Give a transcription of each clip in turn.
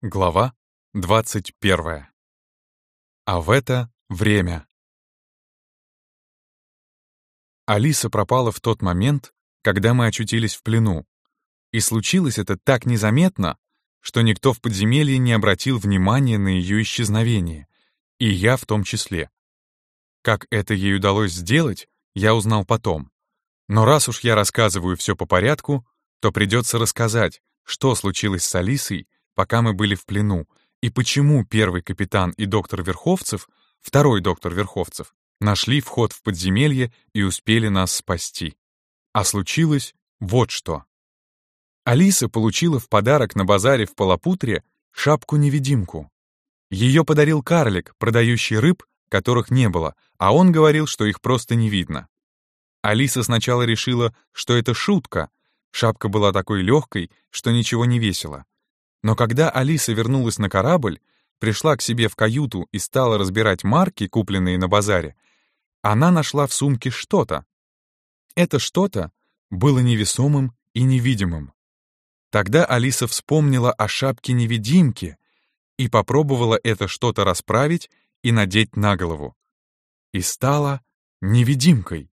Глава 21. А в это время. Алиса пропала в тот момент, когда мы очутились в плену. И случилось это так незаметно, что никто в подземелье не обратил внимания на ее исчезновение, и я в том числе. Как это ей удалось сделать, я узнал потом. Но раз уж я рассказываю все по порядку, то придется рассказать, что случилось с Алисой, пока мы были в плену, и почему первый капитан и доктор Верховцев, второй доктор Верховцев, нашли вход в подземелье и успели нас спасти. А случилось вот что. Алиса получила в подарок на базаре в Полопутре шапку-невидимку. Ее подарил карлик, продающий рыб, которых не было, а он говорил, что их просто не видно. Алиса сначала решила, что это шутка. Шапка была такой легкой, что ничего не весила. Но когда Алиса вернулась на корабль, пришла к себе в каюту и стала разбирать марки, купленные на базаре, она нашла в сумке что-то. Это что-то было невесомым и невидимым. Тогда Алиса вспомнила о шапке-невидимке и попробовала это что-то расправить и надеть на голову. И стала невидимкой.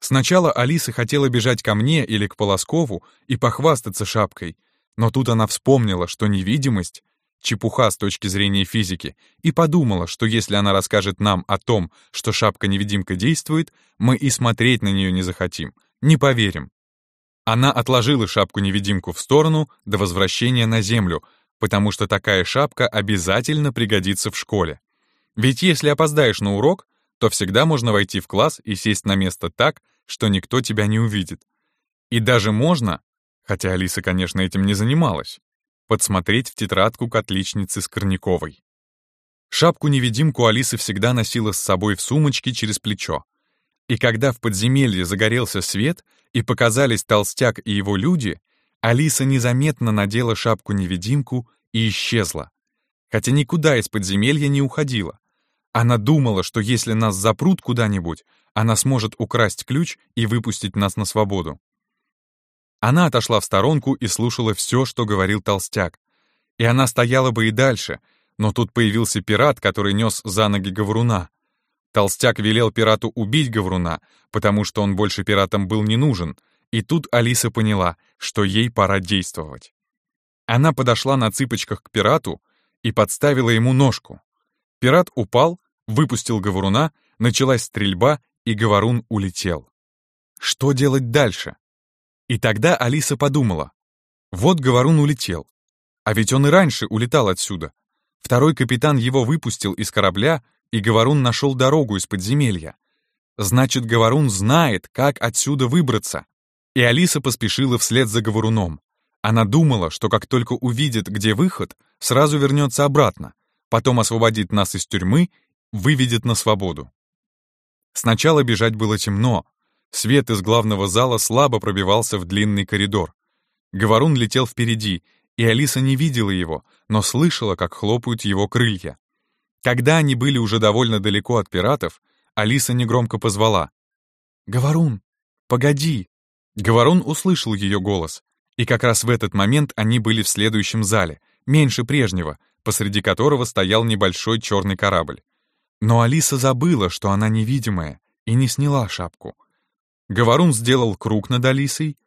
Сначала Алиса хотела бежать ко мне или к Полоскову и похвастаться шапкой, но тут она вспомнила, что невидимость — чепуха с точки зрения физики, и подумала, что если она расскажет нам о том, что шапка-невидимка действует, мы и смотреть на нее не захотим, не поверим. Она отложила шапку-невидимку в сторону до возвращения на Землю, потому что такая шапка обязательно пригодится в школе. Ведь если опоздаешь на урок, то всегда можно войти в класс и сесть на место так, что никто тебя не увидит. И даже можно, хотя Алиса, конечно, этим не занималась, подсмотреть в тетрадку к отличнице Скорняковой. Шапку-невидимку Алиса всегда носила с собой в сумочке через плечо. И когда в подземелье загорелся свет и показались толстяк и его люди, Алиса незаметно надела шапку-невидимку и исчезла. Хотя никуда из подземелья не уходила. Она думала, что если нас запрут куда-нибудь, она сможет украсть ключ и выпустить нас на свободу. Она отошла в сторонку и слушала все, что говорил толстяк. И она стояла бы и дальше, но тут появился пират, который нес за ноги Гавруна. Толстяк велел пирату убить Гавруна, потому что он больше пиратам был не нужен, и тут Алиса поняла, что ей пора действовать. Она подошла на цыпочках к пирату и подставила ему ножку. Пират упал, выпустил Гавруна, началась стрельба, и Говорун улетел. Что делать дальше? И тогда Алиса подумала, вот Говорун улетел. А ведь он и раньше улетал отсюда. Второй капитан его выпустил из корабля, и Говорун нашел дорогу из подземелья. Значит, Говорун знает, как отсюда выбраться. И Алиса поспешила вслед за Говоруном. Она думала, что как только увидит, где выход, сразу вернется обратно, потом освободит нас из тюрьмы, выведет на свободу. Сначала бежать было темно, Свет из главного зала слабо пробивался в длинный коридор. Говорун летел впереди, и Алиса не видела его, но слышала, как хлопают его крылья. Когда они были уже довольно далеко от пиратов, Алиса негромко позвала. «Говорун, погоди!» Говорун услышал ее голос, и как раз в этот момент они были в следующем зале, меньше прежнего, посреди которого стоял небольшой черный корабль. Но Алиса забыла, что она невидимая, и не сняла шапку. Говорун сделал круг над Алисой,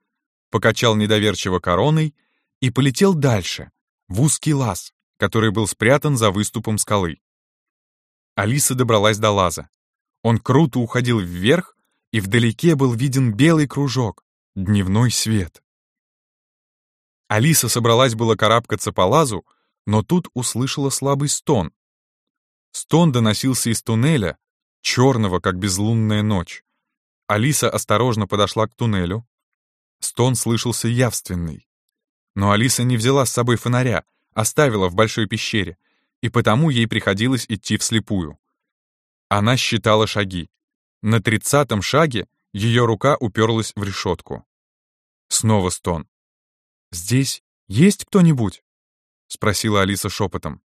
покачал недоверчиво короной и полетел дальше, в узкий лаз, который был спрятан за выступом скалы. Алиса добралась до лаза. Он круто уходил вверх, и вдалеке был виден белый кружок, дневной свет. Алиса собралась было карабкаться по лазу, но тут услышала слабый стон. Стон доносился из туннеля, черного, как безлунная ночь. Алиса осторожно подошла к туннелю. Стон слышался явственный. Но Алиса не взяла с собой фонаря, оставила в большой пещере, и потому ей приходилось идти вслепую. Она считала шаги. На тридцатом шаге ее рука уперлась в решетку. Снова стон. «Здесь есть кто-нибудь?» — спросила Алиса шепотом.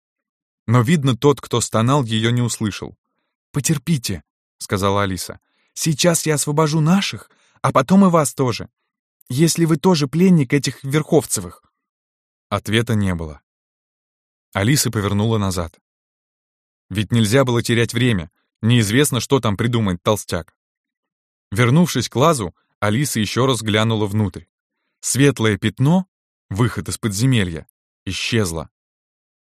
Но, видно, тот, кто стонал, ее не услышал. «Потерпите», — сказала Алиса. Сейчас я освобожу наших, а потом и вас тоже. Если вы тоже пленник этих Верховцевых». Ответа не было. Алиса повернула назад. Ведь нельзя было терять время, неизвестно, что там придумает толстяк. Вернувшись к лазу, Алиса еще раз глянула внутрь. Светлое пятно, выход из подземелья, исчезло.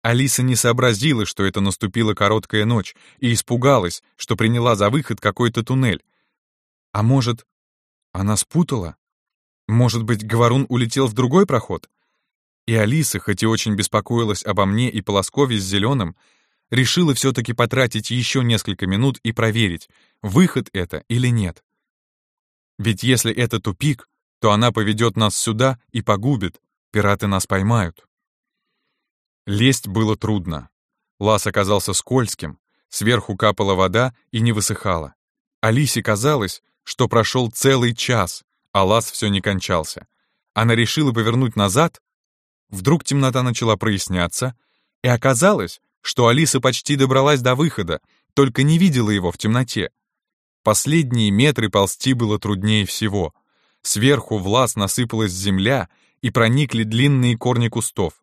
Алиса не сообразила, что это наступила короткая ночь, и испугалась, что приняла за выход какой-то туннель. А может, она спутала? Может быть, Говорун улетел в другой проход? И Алиса, хоть и очень беспокоилась обо мне и Полоскове с Зеленым, решила все-таки потратить еще несколько минут и проверить, выход это или нет. Ведь если это тупик, то она поведет нас сюда и погубит, пираты нас поймают. Лезть было трудно. Лаз оказался скользким, сверху капала вода и не высыхала. Алисе казалось, что прошел целый час, а лаз все не кончался. Она решила повернуть назад. Вдруг темнота начала проясняться, и оказалось, что Алиса почти добралась до выхода, только не видела его в темноте. Последние метры ползти было труднее всего. Сверху в лаз насыпалась земля, и проникли длинные корни кустов.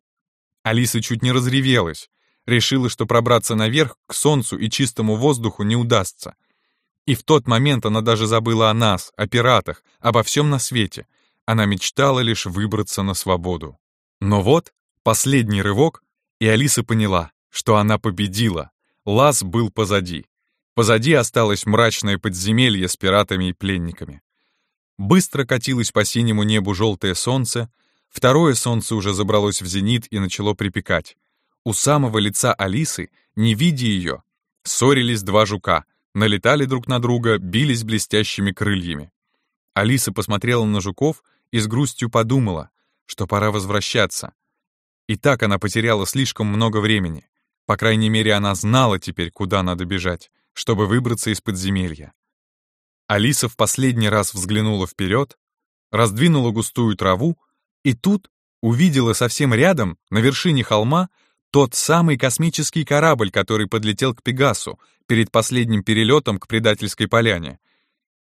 Алиса чуть не разревелась. Решила, что пробраться наверх к солнцу и чистому воздуху не удастся. И в тот момент она даже забыла о нас, о пиратах, обо всем на свете. Она мечтала лишь выбраться на свободу. Но вот, последний рывок, и Алиса поняла, что она победила. Лаз был позади. Позади осталось мрачное подземелье с пиратами и пленниками. Быстро катилось по синему небу желтое солнце, Второе солнце уже забралось в зенит и начало припекать. У самого лица Алисы, не видя ее, ссорились два жука, налетали друг на друга, бились блестящими крыльями. Алиса посмотрела на жуков и с грустью подумала, что пора возвращаться. И так она потеряла слишком много времени. По крайней мере, она знала теперь, куда надо бежать, чтобы выбраться из подземелья. Алиса в последний раз взглянула вперед, раздвинула густую траву и тут увидела совсем рядом, на вершине холма, тот самый космический корабль, который подлетел к Пегасу перед последним перелетом к предательской поляне.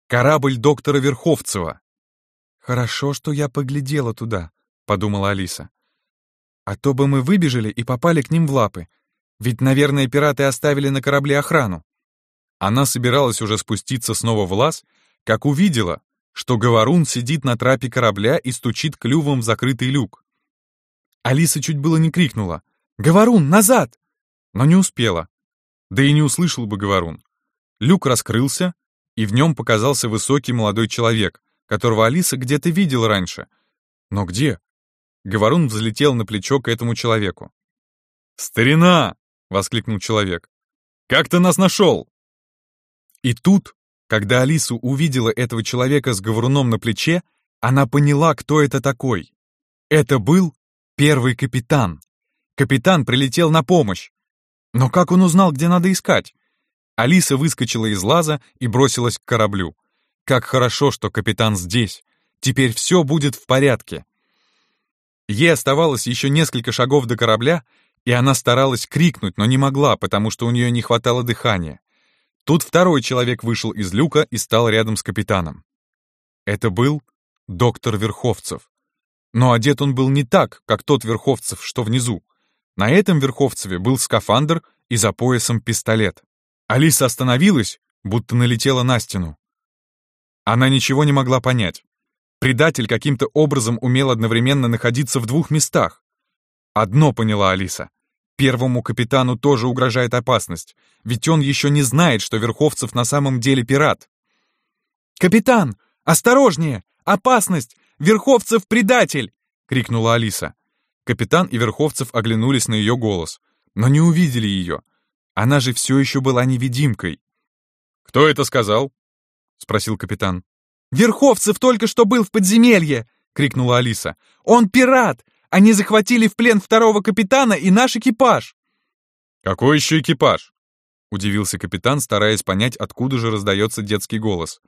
Корабль доктора Верховцева. «Хорошо, что я поглядела туда», — подумала Алиса. «А то бы мы выбежали и попали к ним в лапы. Ведь, наверное, пираты оставили на корабле охрану». Она собиралась уже спуститься снова в лаз, как увидела, что Говорун сидит на трапе корабля и стучит клювом в закрытый люк. Алиса чуть было не крикнула «Говорун, назад!» но не успела. Да и не услышал бы Говорун. Люк раскрылся, и в нем показался высокий молодой человек, которого Алиса где-то видела раньше. Но где? Говорун взлетел на плечо к этому человеку. «Старина!» — воскликнул человек. «Как ты нас нашел?» И тут когда Алиса увидела этого человека с говоруном на плече, она поняла, кто это такой. Это был первый капитан. Капитан прилетел на помощь. Но как он узнал, где надо искать? Алиса выскочила из лаза и бросилась к кораблю. Как хорошо, что капитан здесь. Теперь все будет в порядке. Ей оставалось еще несколько шагов до корабля, и она старалась крикнуть, но не могла, потому что у нее не хватало дыхания. Тут второй человек вышел из люка и стал рядом с капитаном. Это был доктор Верховцев. Но одет он был не так, как тот Верховцев, что внизу. На этом Верховцеве был скафандр и за поясом пистолет. Алиса остановилась, будто налетела на стену. Она ничего не могла понять. Предатель каким-то образом умел одновременно находиться в двух местах. Одно поняла Алиса. Первому капитану тоже угрожает опасность, ведь он еще не знает, что Верховцев на самом деле пират. «Капитан, осторожнее! Опасность! Верховцев предатель!» — крикнула Алиса. Капитан и Верховцев оглянулись на ее голос, но не увидели ее. Она же все еще была невидимкой. «Кто это сказал?» — спросил капитан. «Верховцев только что был в подземелье!» — крикнула Алиса. «Он пират! Они захватили в плен второго капитана и наш экипаж!» «Какой еще экипаж?» — удивился капитан, стараясь понять, откуда же раздается детский голос.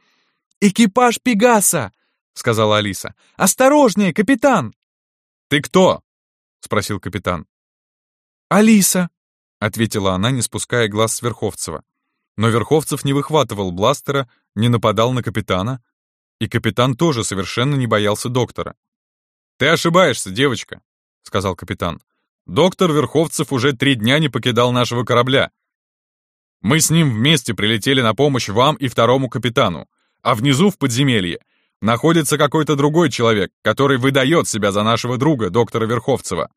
«Экипаж Пегаса!» — сказала Алиса. «Осторожнее, капитан!» «Ты кто?» — спросил капитан. «Алиса!» — ответила она, не спуская глаз с Верховцева. Но Верховцев не выхватывал бластера, не нападал на капитана, и капитан тоже совершенно не боялся доктора. «Ты ошибаешься, девочка», — сказал капитан. доктор Верховцев уже три дня не покидал нашего корабля. Мы с ним вместе прилетели на помощь вам и второму капитану, а внизу в подземелье находится какой-то другой человек, который выдает себя за нашего друга, доктора Верховцева.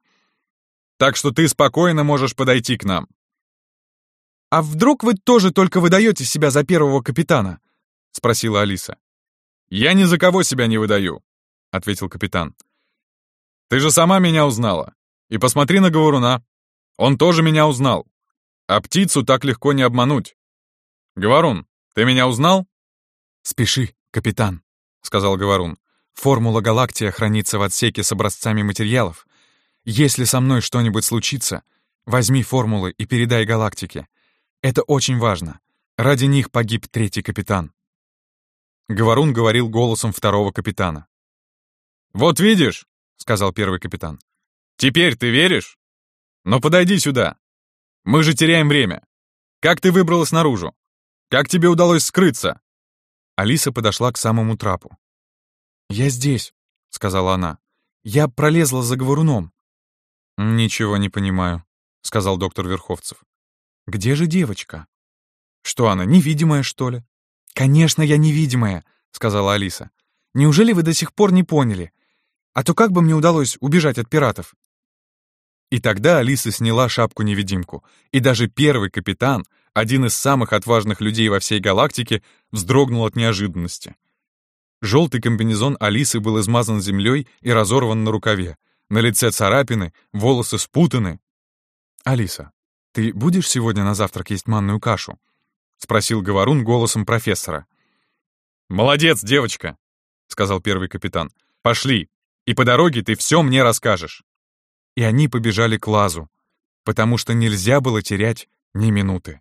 Так что ты спокойно можешь подойти к нам». «А вдруг вы тоже только выдаете себя за первого капитана?» — спросила Алиса. «Я ни за кого себя не выдаю», — ответил капитан. «Ты же сама меня узнала. И посмотри на Говоруна. Он тоже меня узнал. А птицу так легко не обмануть. Говорун, ты меня узнал?» «Спеши, капитан», — сказал Говорун. «Формула Галактия хранится в отсеке с образцами материалов. Если со мной что-нибудь случится, возьми формулы и передай галактике. Это очень важно. Ради них погиб третий капитан». Говорун говорил голосом второго капитана. «Вот видишь», — сказал первый капитан. «Теперь ты веришь? Но подойди сюда. Мы же теряем время. Как ты выбралась наружу? Как тебе удалось скрыться?» Алиса подошла к самому трапу. «Я здесь», — сказала она. «Я пролезла за говоруном». «Ничего не понимаю», — сказал доктор Верховцев. «Где же девочка?» «Что она, невидимая, что ли?» «Конечно, я невидимая», — сказала Алиса. «Неужели вы до сих пор не поняли? А то как бы мне удалось убежать от пиратов?» И тогда Алиса сняла шапку-невидимку, и даже первый капитан, один из самых отважных людей во всей галактике, вздрогнул от неожиданности. Желтый комбинезон Алисы был измазан землей и разорван на рукаве. На лице царапины, волосы спутаны. «Алиса, ты будешь сегодня на завтрак есть манную кашу?» — спросил Говорун голосом профессора. «Молодец, девочка!» — сказал первый капитан. «Пошли, и по дороге ты все мне расскажешь». И они побежали к лазу, потому что нельзя было терять ни минуты.